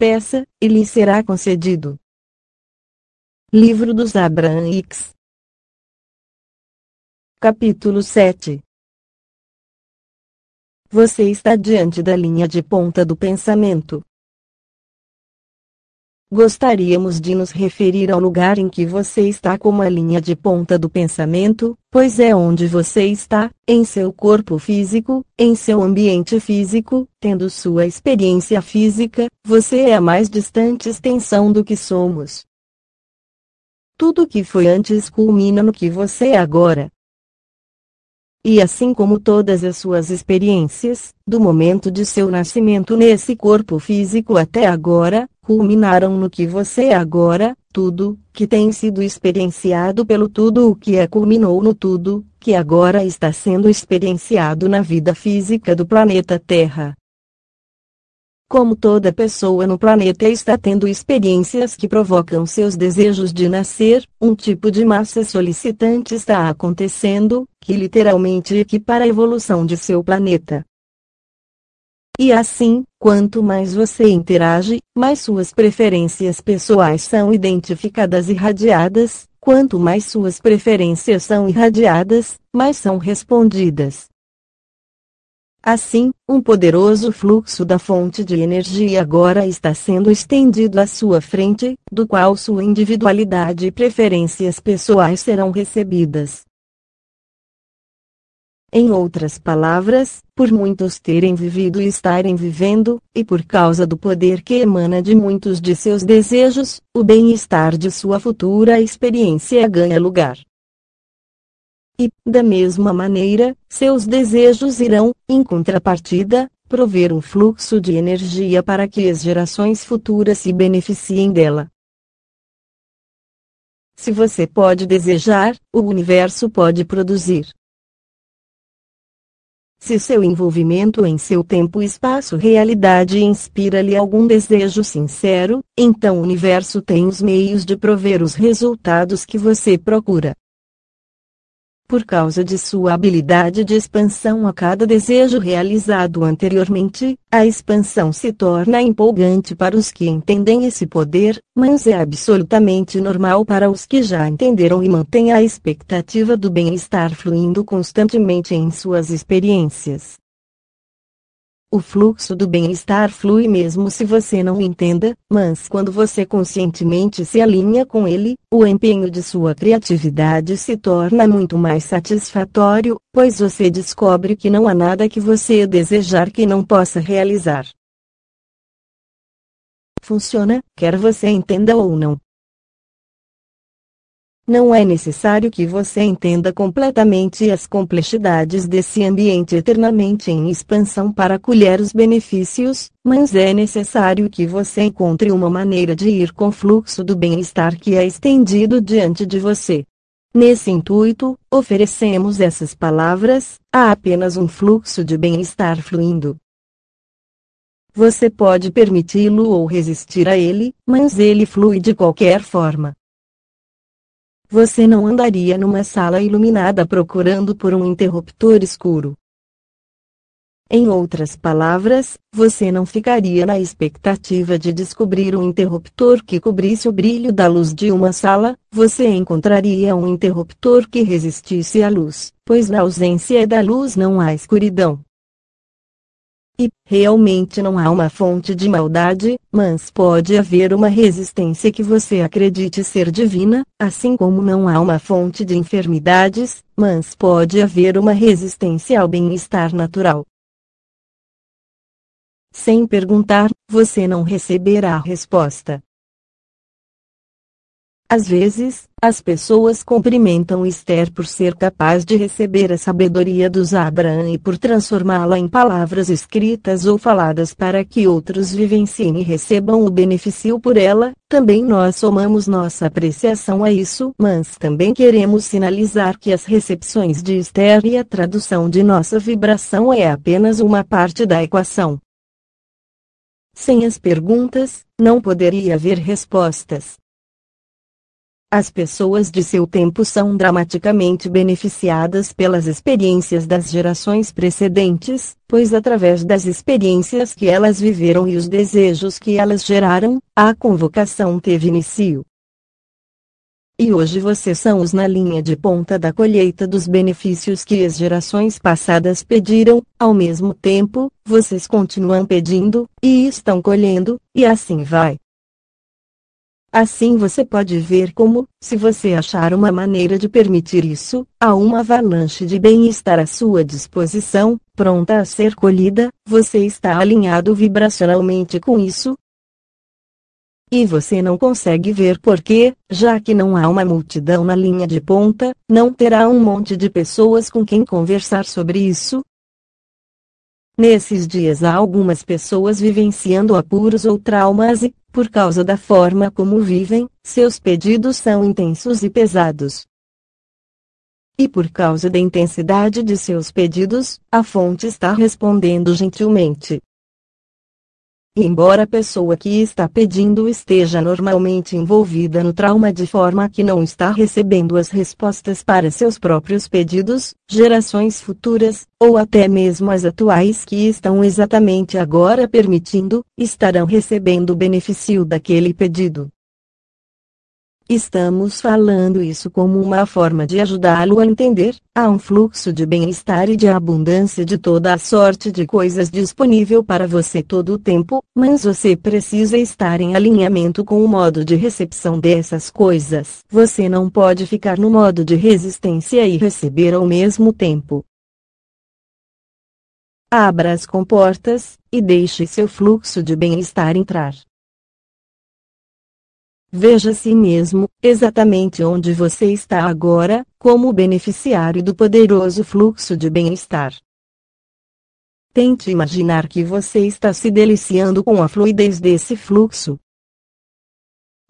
peça, e lhe será concedido. Livro dos Abraãics Capítulo 7 Você está diante da linha de ponta do pensamento. Gostaríamos de nos referir ao lugar em que você está como a linha de ponta do pensamento, pois é onde você está, em seu corpo físico, em seu ambiente físico, tendo sua experiência física, você é a mais distante extensão do que somos. Tudo que foi antes culmina no que você é agora. E assim como todas as suas experiências, do momento de seu nascimento nesse corpo físico até agora, culminaram no que você é agora, tudo, que tem sido experienciado pelo tudo o que é culminou no tudo, que agora está sendo experienciado na vida física do planeta Terra. Como toda pessoa no planeta está tendo experiências que provocam seus desejos de nascer, um tipo de massa solicitante está acontecendo, que literalmente equipara a evolução de seu planeta. E assim, quanto mais você interage, mais suas preferências pessoais são identificadas e irradiadas, quanto mais suas preferências são irradiadas, mais são respondidas. Assim, um poderoso fluxo da fonte de energia agora está sendo estendido à sua frente, do qual sua individualidade e preferências pessoais serão recebidas. Em outras palavras, por muitos terem vivido e estarem vivendo, e por causa do poder que emana de muitos de seus desejos, o bem-estar de sua futura experiência ganha lugar. E, da mesma maneira, seus desejos irão, em contrapartida, prover um fluxo de energia para que as gerações futuras se beneficiem dela. Se você pode desejar, o universo pode produzir. Se seu envolvimento em seu tempo espaço realidade inspira-lhe algum desejo sincero, então o universo tem os meios de prover os resultados que você procura. Por causa de sua habilidade de expansão a cada desejo realizado anteriormente, a expansão se torna empolgante para os que entendem esse poder, mas é absolutamente normal para os que já entenderam e mantêm a expectativa do bem-estar fluindo constantemente em suas experiências. O fluxo do bem-estar flui mesmo se você não entenda, mas quando você conscientemente se alinha com ele, o empenho de sua criatividade se torna muito mais satisfatório, pois você descobre que não há nada que você desejar que não possa realizar. Funciona, quer você entenda ou não. Não é necessário que você entenda completamente as complexidades desse ambiente eternamente em expansão para colher os benefícios, mas é necessário que você encontre uma maneira de ir com o fluxo do bem-estar que é estendido diante de você. Nesse intuito, oferecemos essas palavras, há apenas um fluxo de bem-estar fluindo. Você pode permiti-lo ou resistir a ele, mas ele flui de qualquer forma. Você não andaria numa sala iluminada procurando por um interruptor escuro. Em outras palavras, você não ficaria na expectativa de descobrir um interruptor que cobrisse o brilho da luz de uma sala, você encontraria um interruptor que resistisse à luz, pois na ausência da luz não há escuridão. E, realmente não há uma fonte de maldade, mas pode haver uma resistência que você acredite ser divina, assim como não há uma fonte de enfermidades, mas pode haver uma resistência ao bem-estar natural. Sem perguntar, você não receberá a resposta. Às vezes, as pessoas cumprimentam Esther por ser capaz de receber a sabedoria dos Abraham e por transformá-la em palavras escritas ou faladas para que outros vivenciem e recebam o benefício por ela. Também nós somamos nossa apreciação a isso, mas também queremos sinalizar que as recepções de Esther e a tradução de nossa vibração é apenas uma parte da equação. Sem as perguntas, não poderia haver respostas. As pessoas de seu tempo são dramaticamente beneficiadas pelas experiências das gerações precedentes, pois através das experiências que elas viveram e os desejos que elas geraram, a convocação teve início. E hoje vocês são os na linha de ponta da colheita dos benefícios que as gerações passadas pediram, ao mesmo tempo, vocês continuam pedindo, e estão colhendo, e assim vai. Assim você pode ver como, se você achar uma maneira de permitir isso, há uma avalanche de bem-estar à sua disposição, pronta a ser colhida, você está alinhado vibracionalmente com isso. E você não consegue ver porque, já que não há uma multidão na linha de ponta, não terá um monte de pessoas com quem conversar sobre isso, Nesses dias há algumas pessoas vivenciando apuros ou traumas e, por causa da forma como vivem, seus pedidos são intensos e pesados. E por causa da intensidade de seus pedidos, a fonte está respondendo gentilmente. Embora a pessoa que está pedindo esteja normalmente envolvida no trauma de forma que não está recebendo as respostas para seus próprios pedidos, gerações futuras, ou até mesmo as atuais que estão exatamente agora permitindo, estarão recebendo o benefício daquele pedido. Estamos falando isso como uma forma de ajudá-lo a entender: há um fluxo de bem-estar e de abundância de toda a sorte de coisas disponível para você todo o tempo, mas você precisa estar em alinhamento com o modo de recepção dessas coisas. Você não pode ficar no modo de resistência e receber ao mesmo tempo. Abra as comportas, e deixe seu fluxo de bem-estar entrar. Veja a si mesmo, exatamente onde você está agora, como beneficiário do poderoso fluxo de bem-estar. Tente imaginar que você está se deliciando com a fluidez desse fluxo.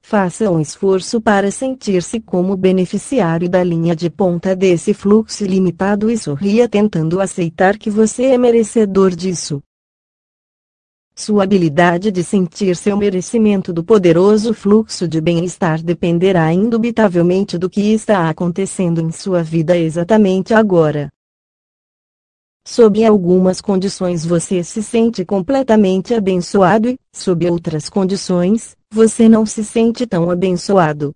Faça um esforço para sentir-se como beneficiário da linha de ponta desse fluxo ilimitado e sorria tentando aceitar que você é merecedor disso. Sua habilidade de sentir seu merecimento do poderoso fluxo de bem-estar dependerá indubitavelmente do que está acontecendo em sua vida exatamente agora. Sob algumas condições você se sente completamente abençoado e, sob outras condições, você não se sente tão abençoado.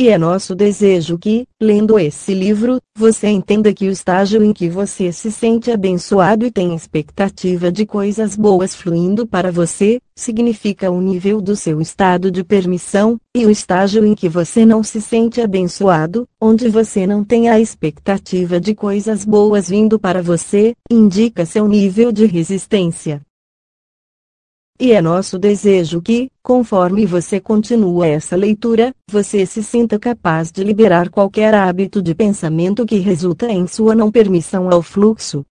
E é nosso desejo que, lendo esse livro, você entenda que o estágio em que você se sente abençoado e tem expectativa de coisas boas fluindo para você, significa o nível do seu estado de permissão, e o estágio em que você não se sente abençoado, onde você não tem a expectativa de coisas boas vindo para você, indica seu nível de resistência. E é nosso desejo que, conforme você continua essa leitura, você se sinta capaz de liberar qualquer hábito de pensamento que resulta em sua não permissão ao fluxo,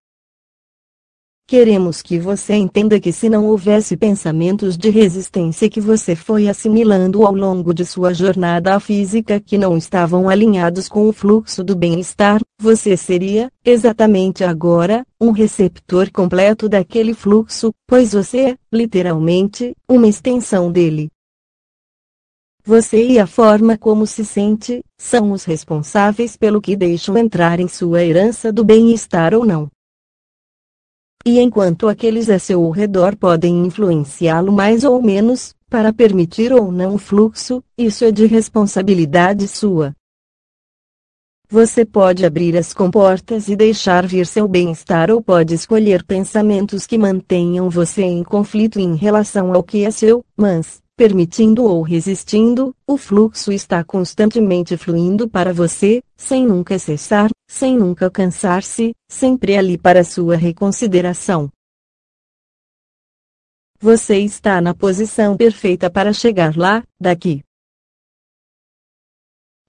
Queremos que você entenda que se não houvesse pensamentos de resistência que você foi assimilando ao longo de sua jornada física que não estavam alinhados com o fluxo do bem-estar, você seria, exatamente agora, um receptor completo daquele fluxo, pois você é, literalmente, uma extensão dele. Você e a forma como se sente, são os responsáveis pelo que deixam entrar em sua herança do bem-estar ou não. E enquanto aqueles a seu redor podem influenciá-lo mais ou menos, para permitir ou não o fluxo, isso é de responsabilidade sua. Você pode abrir as comportas e deixar vir seu bem-estar ou pode escolher pensamentos que mantenham você em conflito em relação ao que é seu, mas, permitindo ou resistindo, o fluxo está constantemente fluindo para você, sem nunca cessar, sem nunca cansar-se, sempre ali para sua reconsideração. Você está na posição perfeita para chegar lá, daqui.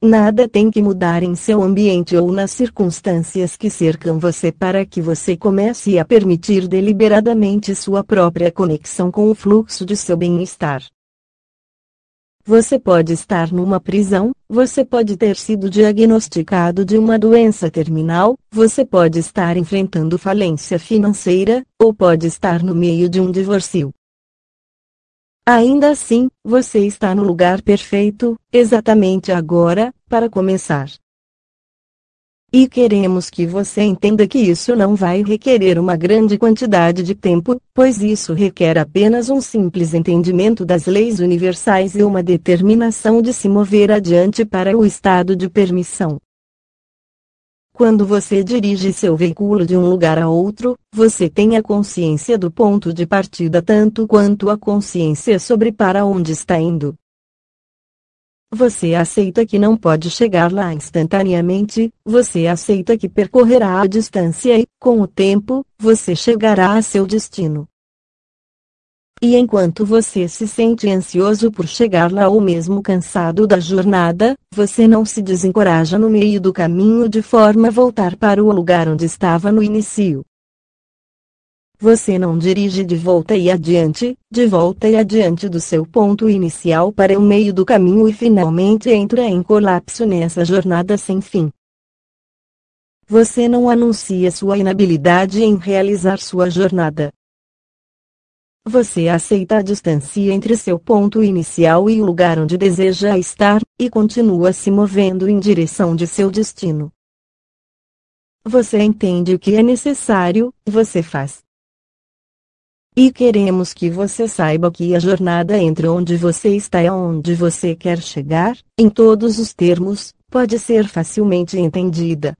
Nada tem que mudar em seu ambiente ou nas circunstâncias que cercam você para que você comece a permitir deliberadamente sua própria conexão com o fluxo de seu bem-estar. Você pode estar numa prisão, você pode ter sido diagnosticado de uma doença terminal, você pode estar enfrentando falência financeira, ou pode estar no meio de um divórcio. Ainda assim, você está no lugar perfeito, exatamente agora, para começar. E queremos que você entenda que isso não vai requerer uma grande quantidade de tempo, pois isso requer apenas um simples entendimento das leis universais e uma determinação de se mover adiante para o estado de permissão. Quando você dirige seu veículo de um lugar a outro, você tem a consciência do ponto de partida tanto quanto a consciência sobre para onde está indo. Você aceita que não pode chegar lá instantaneamente, você aceita que percorrerá a distância e, com o tempo, você chegará a seu destino. E enquanto você se sente ansioso por chegar lá ou mesmo cansado da jornada, você não se desencoraja no meio do caminho de forma a voltar para o lugar onde estava no início. Você não dirige de volta e adiante, de volta e adiante do seu ponto inicial para o meio do caminho e finalmente entra em colapso nessa jornada sem fim. Você não anuncia sua inabilidade em realizar sua jornada. Você aceita a distância entre seu ponto inicial e o lugar onde deseja estar, e continua se movendo em direção de seu destino. Você entende o que é necessário, você faz. E queremos que você saiba que a jornada entre onde você está e onde você quer chegar, em todos os termos, pode ser facilmente entendida.